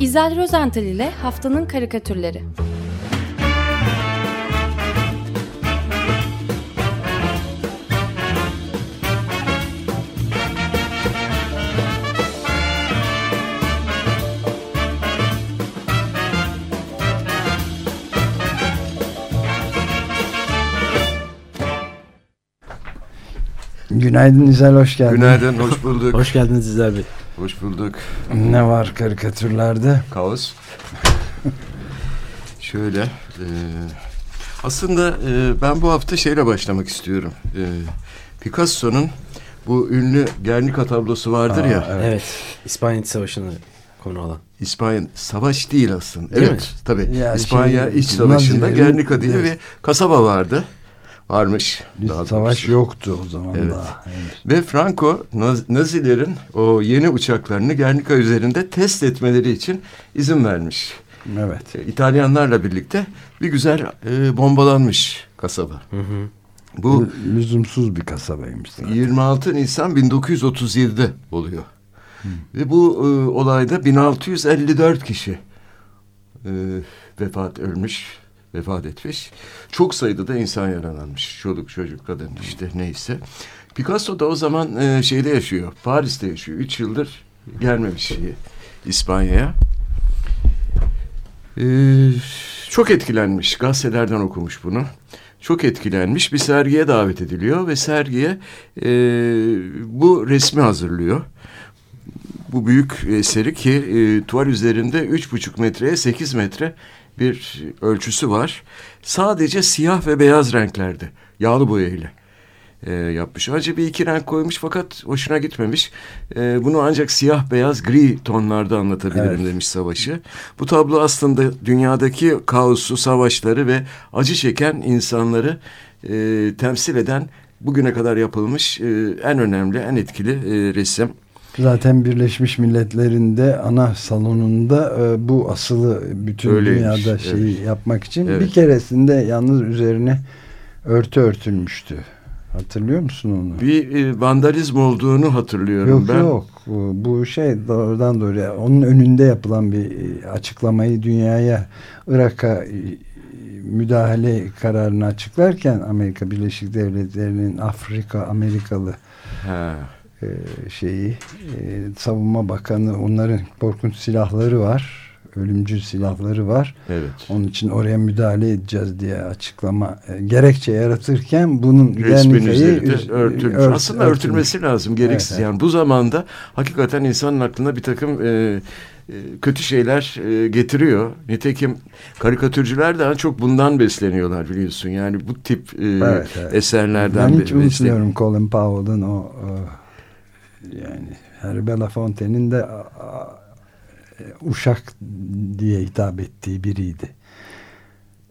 İzel Rozental ile Haftanın Karikatürleri Günaydın İzel, hoş geldin. Günaydın, hoş bulduk. hoş geldiniz İzel Bey. Hoş bulduk. Ne var karikatürlerde? Kaos. Şöyle, e, aslında e, ben bu hafta şeyle başlamak istiyorum. E, Picasso'nun bu ünlü Guernica tablosu vardır Aa, ya. Evet. evet. İspanya İç Savaşı'nı konu alan. İspanya savaş değil aslında. Değil evet, mi? tabii. Ya İspanya şey, İç Savaşı'nda Guernica diye Evet. bir kasaba vardı. Varmış. Bir daha savaş doğrusu. yoktu o zaman Evet. daha. henüz. Ve Franco Naz- Nazilerin o yeni uçaklarını Guernica üzerinde test etmeleri için izin vermiş. Evet. E, İtalyanlarla birlikte bir güzel e, bombalanmış kasaba. Hı hı. Bu lüzumsuz bir kasabaymış zaten. 26 Nisan 1937'de oluyor. Ve bu e, olayda 1654 kişi e, vefat ölmüş, vefat etmiş. Çok sayıda da insan yaralanmış. Çoluk, çocuk, kadın işte neyse. Picasso da o zaman e, şeyde yaşıyor, Paris'te yaşıyor. Üç yıldır gelmemiş şeye, İspanya'ya. E, çok etkilenmiş, gazetelerden okumuş bunu. Çok etkilenmiş, bir sergiye davet ediliyor ve sergiye e, bu resmi hazırlıyor bu büyük eseri ki e, tuval üzerinde üç buçuk metreye sekiz metre bir ölçüsü var. Sadece siyah ve beyaz renklerde yağlı boyayla e, yapmış. Önce bir iki renk koymuş fakat hoşuna gitmemiş. E, bunu ancak siyah beyaz gri tonlarda anlatabilirim Evet. demiş savaşı. Bu tablo aslında dünyadaki kaosu, savaşları ve acı çeken insanları e, temsil eden bugüne kadar yapılmış e, en önemli, en etkili e, resim. Zaten Birleşmiş Milletler'in de ana salonunda e, bu asılı bütün Öyleymiş, dünyada şeyi evet. yapmak için Evet. bir keresinde yalnız üzerine örtü örtülmüştü. Hatırlıyor musun onu? Bir e, vandalizm olduğunu hatırlıyorum Yok ben. yok bu, bu şey doğrudan doğruya onun önünde yapılan bir e, açıklamayı dünyaya Irak'a e, müdahale kararını açıklarken Amerika Birleşik Devletleri'nin Afrika Amerikalı. E, şeyi e, savunma bakanı onların korkunç silahları var ölümcül silahları var Evet. onun için oraya müdahale edeceğiz diye açıklama e, gerekçe yaratırken bunun üz- örtülmüş. ört- Aslında örtülmüş. örtülmesi lazım. Gereksiz. Evet. Yani bu zamanda hakikaten insanın aklına bir takım e, e, kötü şeyler e, getiriyor. Nitekim karikatürcüler daha çok bundan besleniyorlar biliyorsun. Yani bu tip e, Evet, evet. eserlerden Ben be- hiç unutmuyorum Colin Powell'ın o, o yani Harry Belafonte'nin de e, uşak diye hitap ettiği biriydi.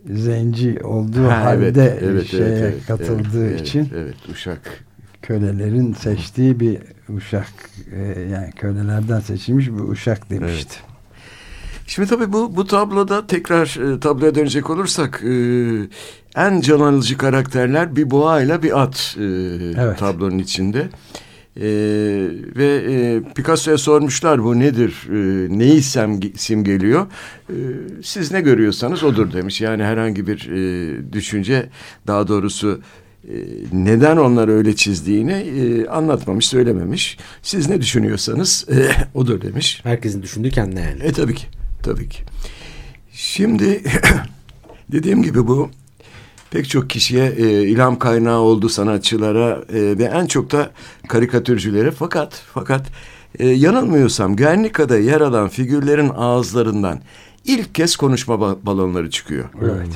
Zenci olduğu Ha, halde evet, evet, şeye evet, evet, katıldığı evet, için Evet, uşak. kölelerin seçtiği bir uşak e, yani kölelerden seçilmiş bir uşak demişti. Şimdi tabii bu bu tabloda tekrar e, tabloya dönecek olursak e, en can alıcı karakterler bir boğa ile bir at e, Evet. tablonun içinde. E, ve e, Picasso'ya sormuşlar bu nedir, e, neyi sem- simgeliyor? E, siz ne görüyorsanız odur demiş. Yani herhangi bir e, düşünce daha doğrusu e, neden onları öyle çizdiğini e, anlatmamış, söylememiş. Siz ne düşünüyorsanız e, odur demiş. Herkesin düşündüğü kendine yani. E tabii ki. Tabii ki. Şimdi dediğim gibi bu pek çok kişiye e, ilham kaynağı oldu sanatçılara e, ve en çok da karikatürcülere. Fakat fakat e, yanılmıyorsam Guernica'da yer alan figürlerin ağızlarından ilk kez konuşma ba- balonları çıkıyor. Evet.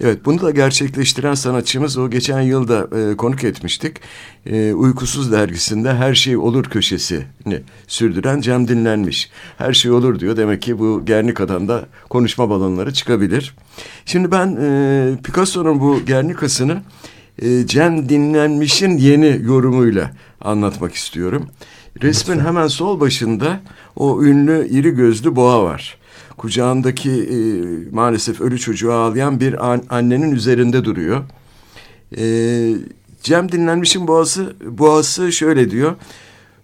Evet bunu da gerçekleştiren sanatçımız o geçen yılda e, konuk etmiştik. E, Uykusuz dergisinde her şey olur köşesini sürdüren Cem Dinlenmiş. Her şey olur diyor demek ki bu Gernika'dan da konuşma balonları çıkabilir. Şimdi ben e, Picasso'nun bu Gernika'sını e, Cem Dinlenmiş'in yeni yorumuyla anlatmak istiyorum. Resmin hemen sol başında o ünlü iri gözlü boğa var kucağındaki e, maalesef ölü çocuğu ağlayan bir an, annenin üzerinde duruyor. E, Cem Dinlenmiş'in boğası, boğası şöyle diyor.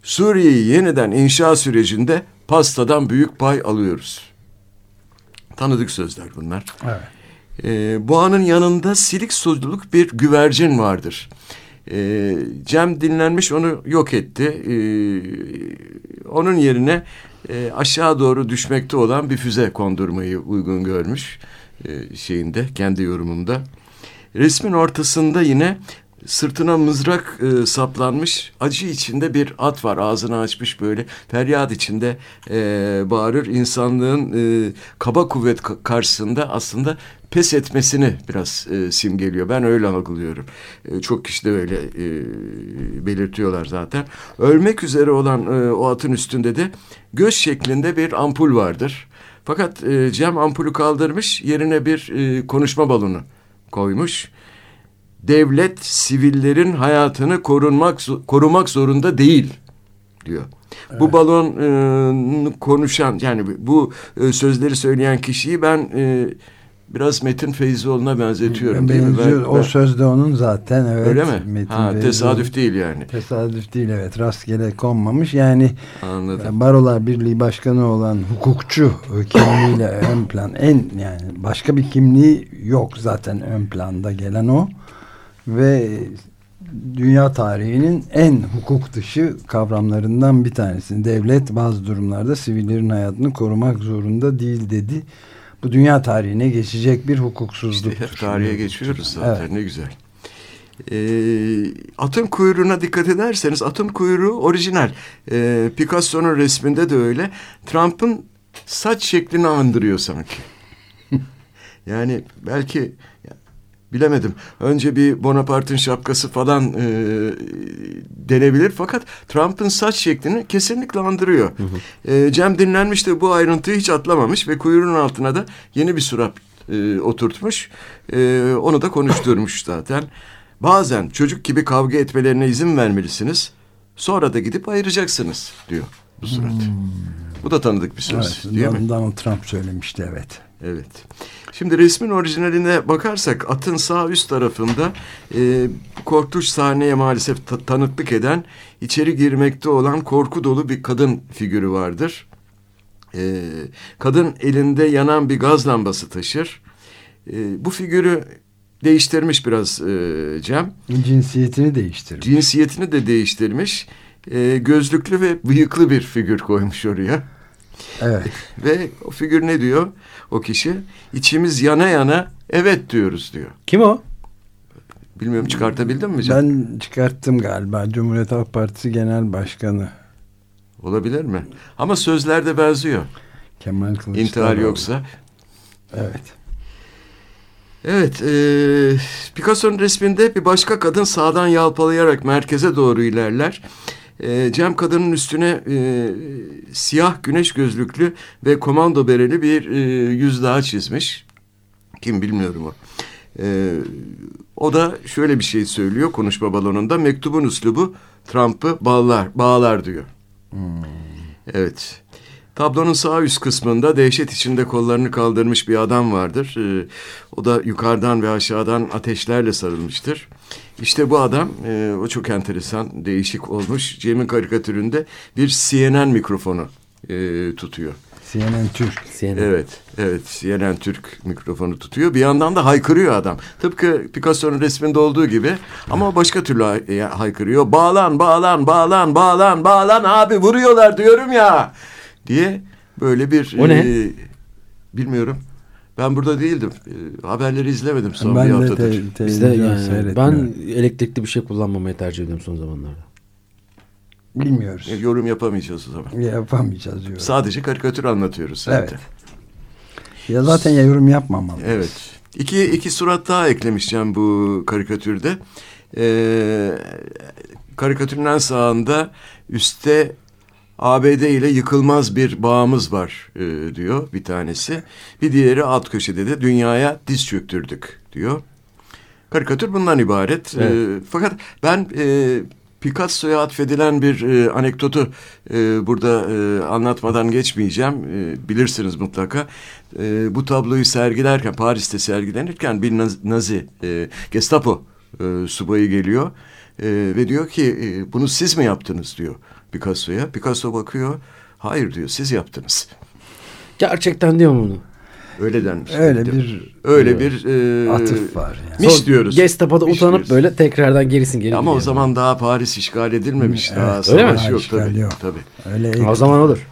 Suriye'yi yeniden inşa sürecinde pastadan büyük pay alıyoruz Tanıdık sözler bunlar. Evet. E, boğanın yanında silik sözlülük bir güvercin vardır. E, Cem dinlenmiş onu yok etti. E, onun yerine e, aşağı doğru düşmekte olan bir füze kondurmayı uygun görmüş e, şeyinde kendi yorumunda. Resmin ortasında yine sırtına mızrak e, saplanmış acı içinde bir at var. Ağzını açmış böyle. Feryat içinde e, bağırır. İnsanlığın e, kaba kuvvet ka- karşısında aslında pes etmesini biraz e, simgeliyor. Ben öyle algılıyorum. E, çok kişi de öyle e, belirtiyorlar zaten. Ölmek üzere olan e, o atın üstünde de göz şeklinde bir ampul vardır. Fakat e, Cem ampulü kaldırmış yerine bir e, konuşma balonu koymuş devlet sivillerin hayatını korunmak korumak zorunda değil diyor. Evet. Bu balon e, konuşan yani bu e, sözleri söyleyen kişiyi ben e, biraz Metin Feyzioğlu'na benzetiyorum. Ben, benziyor. Ben, o söz de onun zaten evet. Öyle mi? Metin ha, tesadüf değil yani. Tesadüf değil evet. Rastgele konmamış. Yani Anladım. Barolar Birliği Başkanı olan hukukçu kimliğiyle ön plan en yani başka bir kimliği yok zaten ön planda gelen o ve dünya tarihinin en hukuk dışı kavramlarından bir tanesi. Devlet bazı durumlarda sivillerin hayatını korumak zorunda değil dedi. Bu dünya tarihine geçecek bir hukuksuzluk. İşte hep tarihe geçiyoruz zaten evet. ne güzel. E, atın kuyruğuna dikkat ederseniz atın kuyruğu orijinal. E, Picasso'nun resminde de öyle. Trump'ın saç şeklini andırıyor sanki. yani belki bilemedim. Önce bir Bonaparte'ın şapkası falan e, denebilir fakat Trump'ın saç şeklini kesinlikle andırıyor. Hı hı. E, Cem dinlenmiş de bu ayrıntıyı hiç atlamamış ve kuyruğun altına da yeni bir surat e, oturtmuş. E, onu da konuşturmuş zaten. Bazen çocuk gibi kavga etmelerine izin vermelisiniz. Sonra da gidip ayıracaksınız diyor bu surat. Hmm. Bu da tanıdık bir söz evet, değil mi? Donald Trump söylemişti evet. Evet. Şimdi resmin orijinaline bakarsak atın sağ üst tarafında e, korkunç sahneye maalesef ta tanıklık eden içeri girmekte olan korku dolu bir kadın figürü vardır. E, kadın elinde yanan bir gaz lambası taşır. E, bu figürü değiştirmiş biraz e, Cem. Cinsiyetini değiştirmiş. Cinsiyetini de değiştirmiş. E, gözlüklü ve bıyıklı bir figür koymuş oraya. Evet. Ve o figür ne diyor o kişi? İçimiz yana yana evet diyoruz diyor. Kim o? Bilmiyorum çıkartabildin mi canım? Ben çıkarttım galiba. Cumhuriyet Halk Partisi Genel Başkanı. Olabilir mi? Ama sözlerde benziyor. Kemal Kılıçdaroğlu. İntihar yoksa. Evet. Evet, e, Picasso'nun resminde bir başka kadın sağdan yalpalayarak merkeze doğru ilerler. E, Cem kadının üstüne e, siyah güneş gözlüklü ve komando bereli bir e, yüz daha çizmiş. Kim bilmiyorum o. E, o da şöyle bir şey söylüyor konuşma balonunda. Mektubun üslubu Trump'ı bağlar, bağlar diyor. Hmm. Evet. Tablonun sağ üst kısmında dehşet içinde kollarını kaldırmış bir adam vardır. Ee, o da yukarıdan ve aşağıdan ateşlerle sarılmıştır. İşte bu adam, e, o çok enteresan, değişik olmuş. Cem'in karikatüründe bir CNN mikrofonu e, tutuyor. CNN Türk. CNN. Evet, evet CNN Türk mikrofonu tutuyor. Bir yandan da haykırıyor adam. Tıpkı Picasso'nun resminde olduğu gibi ama başka türlü hay haykırıyor. Bağlan, bağlan, bağlan, bağlan, bağlan abi vuruyorlar diyorum ya diye böyle bir... O ne? E, bilmiyorum. Ben burada değildim. E, haberleri izlemedim son ben bir haftadır. De te Bizde yani, ben elektrikli bir şey kullanmamayı tercih ediyorum son zamanlarda. Bilmiyoruz. E, yorum yapamayacağız o zaman. Yapamayacağız yorum. Sadece karikatür anlatıyoruz zaten. Evet. Ya zaten ya yorum yapmamalıyız. Evet. İki, iki surat daha eklemişeceğim bu karikatürde. Ee, karikatürün en sağında üstte ABD ile yıkılmaz bir bağımız var e, diyor bir tanesi. Bir diğeri alt köşede de dünyaya diz çöktürdük diyor. Karikatür bundan ibaret. E, evet. E, fakat ben e, Picasso'ya atfedilen bir e, anekdotu e, burada e, anlatmadan geçmeyeceğim. E, bilirsiniz mutlaka. E, bu tabloyu sergilerken, Paris'te sergilenirken bir Nazi, e, Gestapo e, subayı geliyor. E, ve diyor ki e, bunu siz mi yaptınız diyor. Picasso'ya. Picasso bakıyor. Hayır diyor siz yaptınız. Gerçekten diyor bunu. Öyle denmiş. Öyle bir öyle bir e, atıf var yani. Miş diyoruz. Gestapo'da Miş utanıp diyoruz. böyle tekrardan gerisin geri Ama o zaman daha Paris işgal edilmemiş. Evet, daha öyle mi? savaş yok tabii. yok. tabii. Öyle O zaman olur.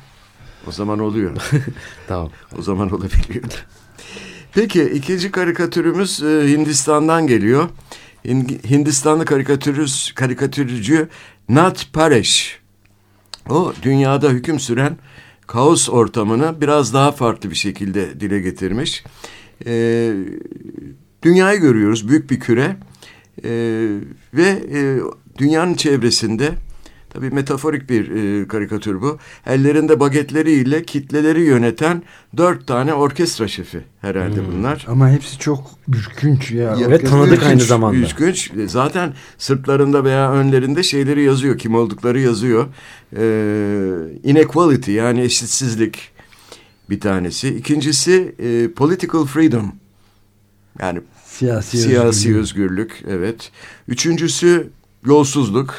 O zaman oluyor. Tamam. o zaman olabiliyor. Peki ikinci karikatürümüz e, Hindistan'dan geliyor. Hin- Hindistanlı karikatürüz, karikatürcü Nat Paresh. O dünyada hüküm süren kaos ortamını biraz daha farklı bir şekilde dile getirmiş. Ee, dünyayı görüyoruz büyük bir küre Ee, ve e, dünyanın çevresinde tabii metaforik bir e, karikatür bu. Ellerinde bagetleriyle kitleleri yöneten dört tane orkestra şefi herhalde bunlar. ama hepsi çok ürkünç ya. Ya, Ve tanıdık ürkünç, aynı zamanda. Ürkünç. Zaten sırtlarında veya önlerinde şeyleri yazıyor. Kim oldukları yazıyor. Ee, inequality yani eşitsizlik bir tanesi. İkincisi e, political freedom. Yani Siyasi, siyasi özgürlük. özgürlük. Evet. Üçüncüsü yolsuzluk.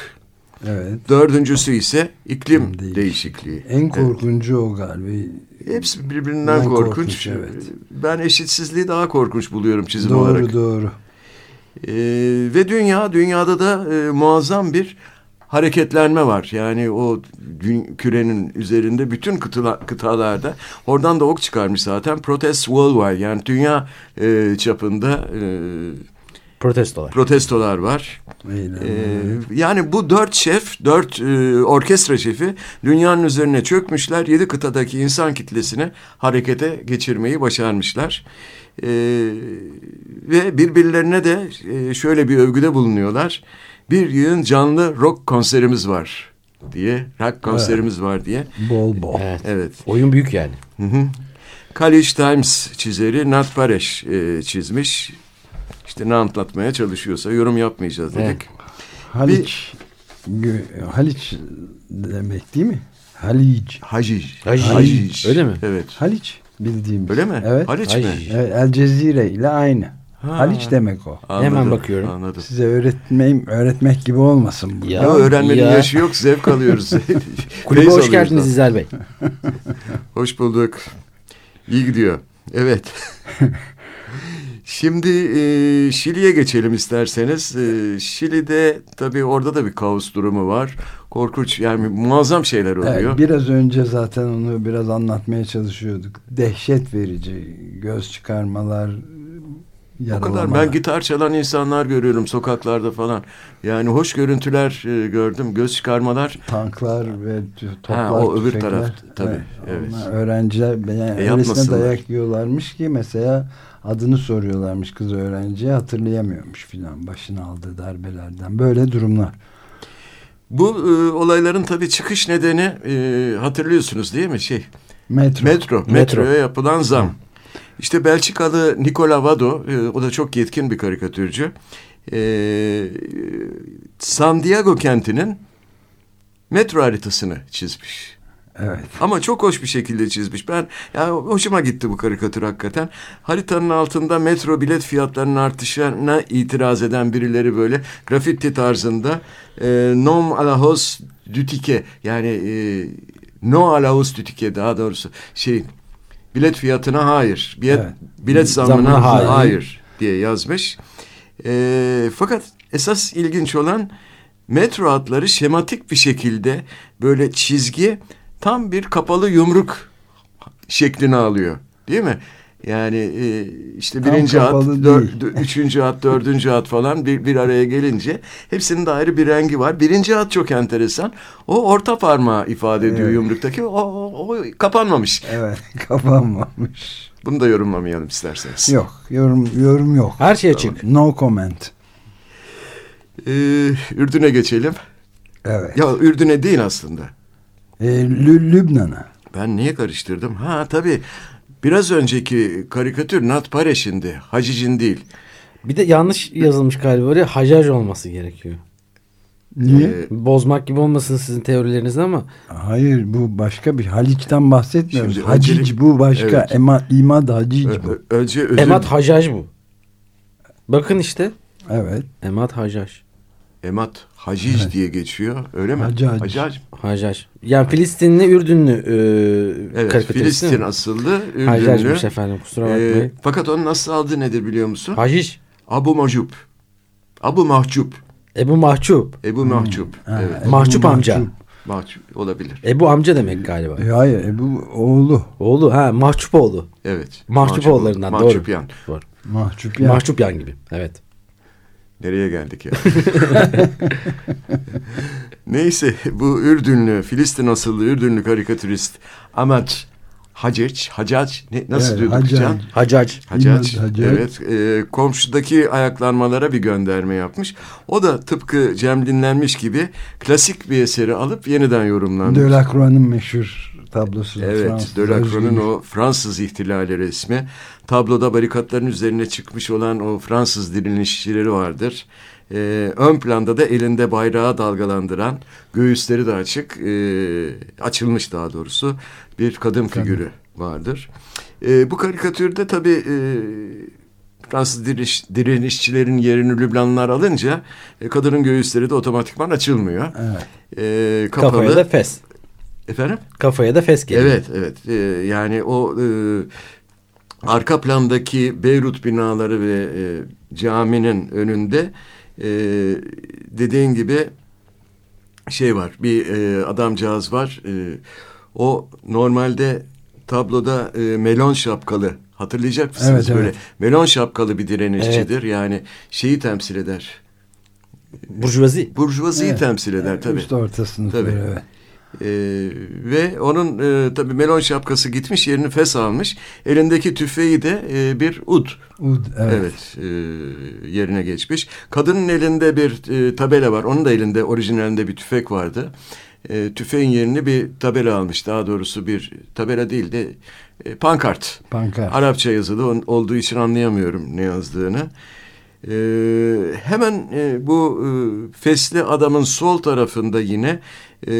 Evet. Dördüncüsü ise iklim Değişikliği. değişikliği. En korkuncu o galiba. Hepsi birbirinden Birbirinden korkunç. korkunç, evet. Ben eşitsizliği daha korkunç buluyorum çizim doğru olarak. doğru. Ee, ve dünya, dünyada da e, muazzam bir hareketlenme var. Yani o kürenin üzerinde bütün kıtıla, kıtalarda oradan da ok çıkarmış zaten. Protest worldwide yani dünya e, çapında e, Protestolar. protestolar var. Ee, yani bu dört şef, dört e, orkestra şefi dünyanın üzerine çökmüşler. Yedi kıtadaki insan kitlesini harekete geçirmeyi başarmışlar. Ee, ve birbirlerine de e, şöyle bir övgüde bulunuyorlar. Bir yığın canlı rock konserimiz var diye, rock konserimiz var diye. bol bol. Evet. Evet. Oyun büyük yani. Hı hı. College Times çizeri Nat Paresh e, çizmiş. İşte ne anlatmaya çalışıyorsa yorum yapmayacağız dedik. Evet. Haliç. Gö- Haliç demek değil mi? Haliç. Hacic. Hacic. Öyle mi? Evet. Haliç bildiğim. Öyle mi? Evet. Haliç mi? Hacic. Evet, El Cezire ile aynı. Ha. Haliç demek o. Anladım, Hemen bakıyorum. Anladım. Size öğretmeyim, öğretmek gibi olmasın bu. Ya. Ya, öğrenmenin ya. yaşı yok, zevk alıyoruz. Kulübe hoş geldiniz. İzel Bey. Hoş bulduk. İyi gidiyor. Evet. Şimdi e, Şili'ye geçelim isterseniz. E, Şili'de tabii orada da bir kaos durumu var. Korkunç yani muazzam şeyler oluyor. Evet, biraz önce zaten onu biraz anlatmaya çalışıyorduk. Dehşet verici göz çıkarmalar, o kadar ben gitar çalan insanlar görüyorum sokaklarda falan. Yani hoş görüntüler e, gördüm. Göz çıkarmalar. tanklar ve toplar, Ha, o öbür tüfekler. taraf, tabii, evet. öğrenciler yani E, öylesine dayak yiyorlarmış ki mesela adını soruyorlarmış kız öğrenciye hatırlayamıyormuş filan başına aldığı darbelerden. Böyle durumlar. Bu e, olayların tabii çıkış nedeni e, hatırlıyorsunuz değil mi? Şey Metro. Metro. Metro. Metroya yapılan zam. İşte Belçikalı Nicola Vado, e, o da çok yetkin bir karikatürcü. E, San Diego kentinin metro haritasını çizmiş. Evet. Ama çok hoş bir şekilde çizmiş. Ben ya hoşuma gitti bu karikatür hakikaten. Haritanın altında metro bilet fiyatlarının artışına itiraz eden birileri böyle grafiti tarzında e, nom a la yani e, no a la hausse du ticket daha doğrusu şey bilet fiyatına hayır. Bilet, Evet. bilet zammına, hayır. hayır. diye yazmış. E, fakat esas ilginç olan metro hatları şematik bir şekilde böyle çizgi tam bir kapalı yumruk şeklini alıyor. Değil mi? Yani e, işte Tam birinci hat, dör, üçüncü hat, dördüncü hat falan bir, bir araya gelince hepsinin de ayrı bir rengi var. Birinci hat çok enteresan. O orta parmağı ifade ediyor Evet. yumruktaki. O, o, o kapanmamış. Evet. Kapanmamış. Bunu da yorumlamayalım isterseniz. Yok. Yorum yorum yok. Her şey açık. No comment. Ee, Ürdün'e geçelim. Evet. Ya Ürdün'e değil aslında. E, Lü- Lübnan'a. Ben niye karıştırdım? Ha tabii biraz önceki karikatür Nat Pareş'indi. Hacic'in değil. Bir de yanlış yazılmış galiba oraya hacaj olması gerekiyor. Niye? Ee, Bozmak gibi olmasın sizin teorileriniz ama Hayır bu başka bir Haliç'ten bahsetmiyoruz. Şimdi Hacic öncelik- bu başka. Evet. Ema, imad hacic bu. önce özür, emat hacaj bu. Bakın işte Evet. emat hacaj. Emat Hacic diye geçiyor. Öyle mi? Hacac. Hacac. Hacac. Yani Filistinli, Ürdünlü e, Evet, Filistin asıllı, Ürdünlü. Hacac'mış efendim kusura Ee, bakmayın. fakat onun asıl adı nedir biliyor musun? Hacic. Abu Mahcup. Abu Mahcup. Ebu Mahcup. Ebu Mahcup. Ha, Evet. Ebu Mahcup amca. Mahcup. Mahcup olabilir. Ebu amca demek galiba. E, Hayır Ebu oğlu. Oğlu ha Mahcup oğlu. Evet. Mahcupoğullarından, doğru. Mahcupyan. Doğru. Mahcup ya. Mahcup yan gibi. Evet. Nereye geldik ya? Neyse bu Ürdünlü, Filistin asıllı Ürdünlü karikatürist Ahmet Hacic, Hacac, ne, nasıl Evet, diyorduk Hacac. Can? Hacac. Hacac, Hacac. evet. E, komşudaki ayaklanmalara bir gönderme yapmış. O da tıpkı Cem Dinlenmiş gibi klasik bir eseri alıp yeniden yorumlanmış. Delacroix'ın meşhur tablosu. Evet, Delacroix'ın o Fransız ihtilali resmi. Tabloda barikatların üzerine çıkmış olan o Fransız direnişçileri vardır. Ee, ön planda da elinde bayrağı dalgalandıran, göğüsleri de açık, e, açılmış daha doğrusu bir kadın figürü vardır. E, bu karikatürde tabii e, Fransız direniş, direnişçilerin yerini Lübnanlılar alınca e, kadının göğüsleri de otomatikman açılmıyor. Evet. E, kapalı. Kafaya da fes. Efendim? Kafaya da fes geliyor. Evet, evet. Ee, yani o e, arka plandaki Beyrut binaları ve e, caminin önünde e, dediğin gibi şey var. Bir e, adamcağız var. E, o normalde tabloda e, melon şapkalı. Hatırlayacak mısınız? Evet, evet. Böyle melon şapkalı bir direnişçidir. Yani şeyi temsil eder. Burjuvazi. Burjuvaziyi Evet. temsil eder tabii. Üst orta sınıfları Tabii. evet. Ee, ve onun e, tabii melon şapkası gitmiş yerini fes almış. Elindeki tüfeği de e, bir ud. Ud, evet. Evet, e, yerine geçmiş. Kadının elinde bir e, tabela var. Onun da elinde orijinalinde bir tüfek vardı. E, tüfeğin yerini bir tabela almış. Daha doğrusu bir tabela değil de e, pankart. Pankart. Arapça yazılı on- olduğu için anlayamıyorum ne yazdığını. Ee, hemen e, bu e, fesli adamın sol tarafında yine e,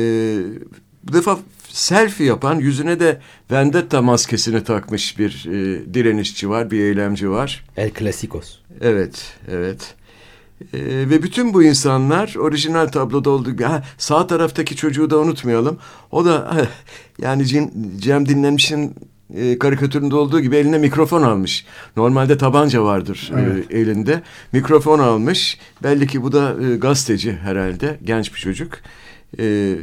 bu defa selfie yapan yüzüne de vendetta maskesini takmış bir e, direnişçi var, bir eylemci var. El Clasicos. Evet, evet. Ee, ve bütün bu insanlar orijinal tabloda olduğu gibi ha, sağ taraftaki çocuğu da unutmayalım. O da yani Cem, Cem Dinlenmiş'in e, karikatüründe olduğu gibi eline mikrofon almış. Normalde tabanca vardır e, Evet. elinde. Mikrofon almış. Belli ki bu da e, gazeteci herhalde. Genç bir çocuk. E,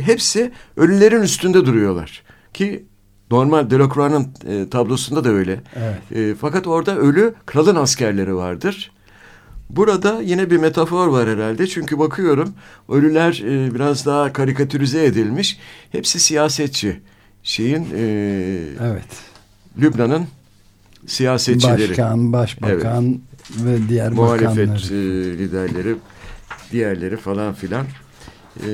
hepsi ölülerin üstünde duruyorlar. Ki normal Delacroix'ın e, tablosunda da öyle. Evet. E, fakat orada ölü kralın askerleri vardır. Burada yine bir metafor var herhalde. Çünkü bakıyorum ölüler e, biraz daha karikatürize edilmiş. Hepsi siyasetçi. Şeyin e, Evet. Lübnan'ın siyasetçileri. Başkan, başbakan ve diğer muhalefet bakanları. e, liderleri, diğerleri falan filan. E,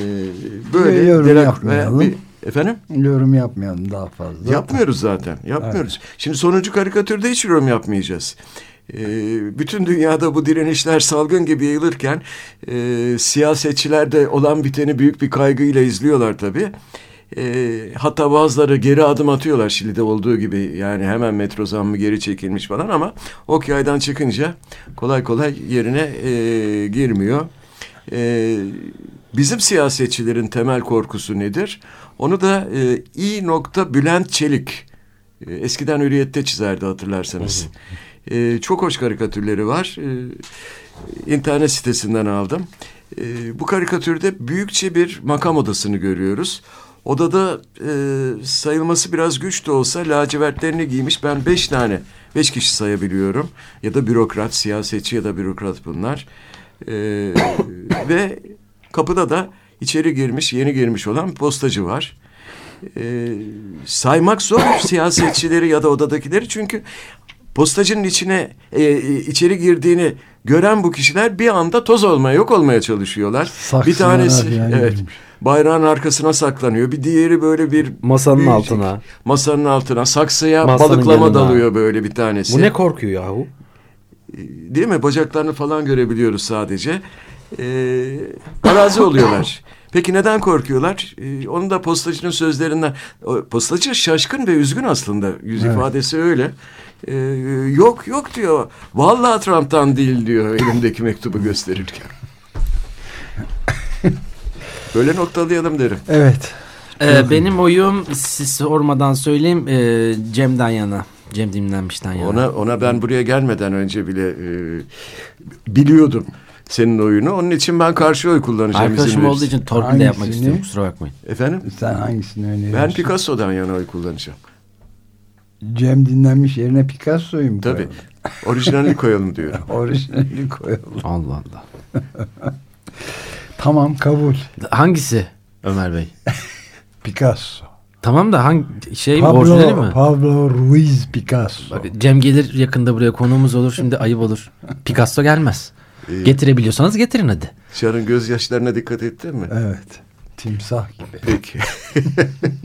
böyle Yorum Delac- yapmayalım. bir- efendim? Yorum yapmayalım daha fazla. Yapmıyoruz zaten. Yapmıyoruz. Şimdi sonuncu karikatürde hiç yorum yapmayacağız. Ee, bütün dünyada bu direnişler salgın gibi yayılırken e, siyasetçiler de olan biteni büyük bir kaygıyla izliyorlar tabii. E, hatta bazıları geri adım atıyorlar Şili'de olduğu gibi yani hemen metro zammı geri çekilmiş falan ama ok yaydan çıkınca kolay kolay yerine e, girmiyor. E, bizim siyasetçilerin temel korkusu nedir? Onu da e, İ. nokta Bülent Çelik e, eskiden Hürriyet'te çizerdi hatırlarsanız. E, çok hoş karikatürleri var. E, internet sitesinden aldım. E, bu karikatürde büyükçe bir makam odasını görüyoruz. Odada e, sayılması biraz güç de olsa lacivertlerini giymiş. Ben beş tane, beş kişi sayabiliyorum. Ya da bürokrat, siyasetçi ya da bürokrat bunlar. E, ve kapıda da içeri girmiş, yeni girmiş olan postacı var. E, saymak zor siyasetçileri ya da odadakileri çünkü postacının içine e, içeri girdiğini gören bu kişiler bir anda toz olmaya, yok olmaya çalışıyorlar. Saksılara bir tanesi falan evet girmiş. Bayrağın arkasına saklanıyor. Bir diğeri böyle bir Masanın büyük- altına. masanın altına saksıya Masanın balıklama yanına. dalıyor böyle bir tanesi. Bu ne korkuyor yahu? Değil mi? Bacaklarını falan görebiliyoruz sadece. Ee, arazi oluyorlar. Peki neden korkuyorlar? Ee, onu da postacının sözlerinden... O, postacı şaşkın ve üzgün aslında. Yüz Evet. ifadesi öyle. Ee, yok yok diyor. Vallahi Trump'tan değil diyor elimdeki mektubu gösterirken. Böyle noktalayalım derim. Evet. Ee, benim oyum siz sormadan söyleyeyim e, Cem'den yana. Cem dinlenmişten yana. Ona ona ben buraya gelmeden önce bile e, biliyordum senin oyunu. Onun için ben karşı oy kullanacağım. Arkadaşım olduğu için torpil de yapmak Hangisini? istiyorum kusura bakmayın. Efendim? Sen hangisini öneriyorsun? Ben Picasso'dan yana oy kullanacağım. Cem dinlenmiş yerine Picasso'yu mu Tabii. Orijinalini koyalım diyor. Orijinali koyalım. Allah Allah. Tamam kabul. Hangisi Ömer Bey? Picasso. Tamam da hangi şey orijinali Pablo, mi? Pablo Ruiz Picasso. Bak, Cem gelir yakında buraya konuğumuz olur şimdi ayıp olur. Picasso gelmez. Ee, Getirebiliyorsanız getirin hadi. Şar'ın gözyaşlarına dikkat ettin mi? Evet. Timsah gibi. Peki.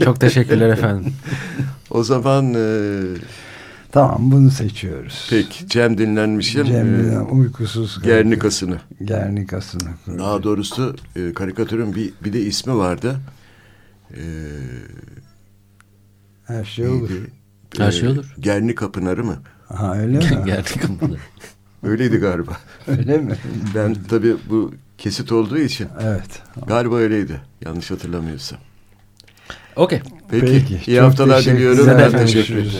Çok teşekkürler efendim. o zaman e, Tamam bunu seçiyoruz. peki Cem dinlenmişim. Cem e, Dilan uykusuz. Gernikasını. Gernikasını. Daha doğrusu e, karikatürün bir, bir de ismi vardı. E, Her şey olur. neydi? Her şey olur. Gernika Pınarı mı? Ha öyle mi? Geldik kapıda. Öyleydi galiba. öyle mi? Ben tabii bu kesit olduğu için Evet. galiba öyleydi. Yanlış hatırlamıyorsam. Okey. Peki, iyi Çok haftalar diliyorum. Ben teşekkür ederim.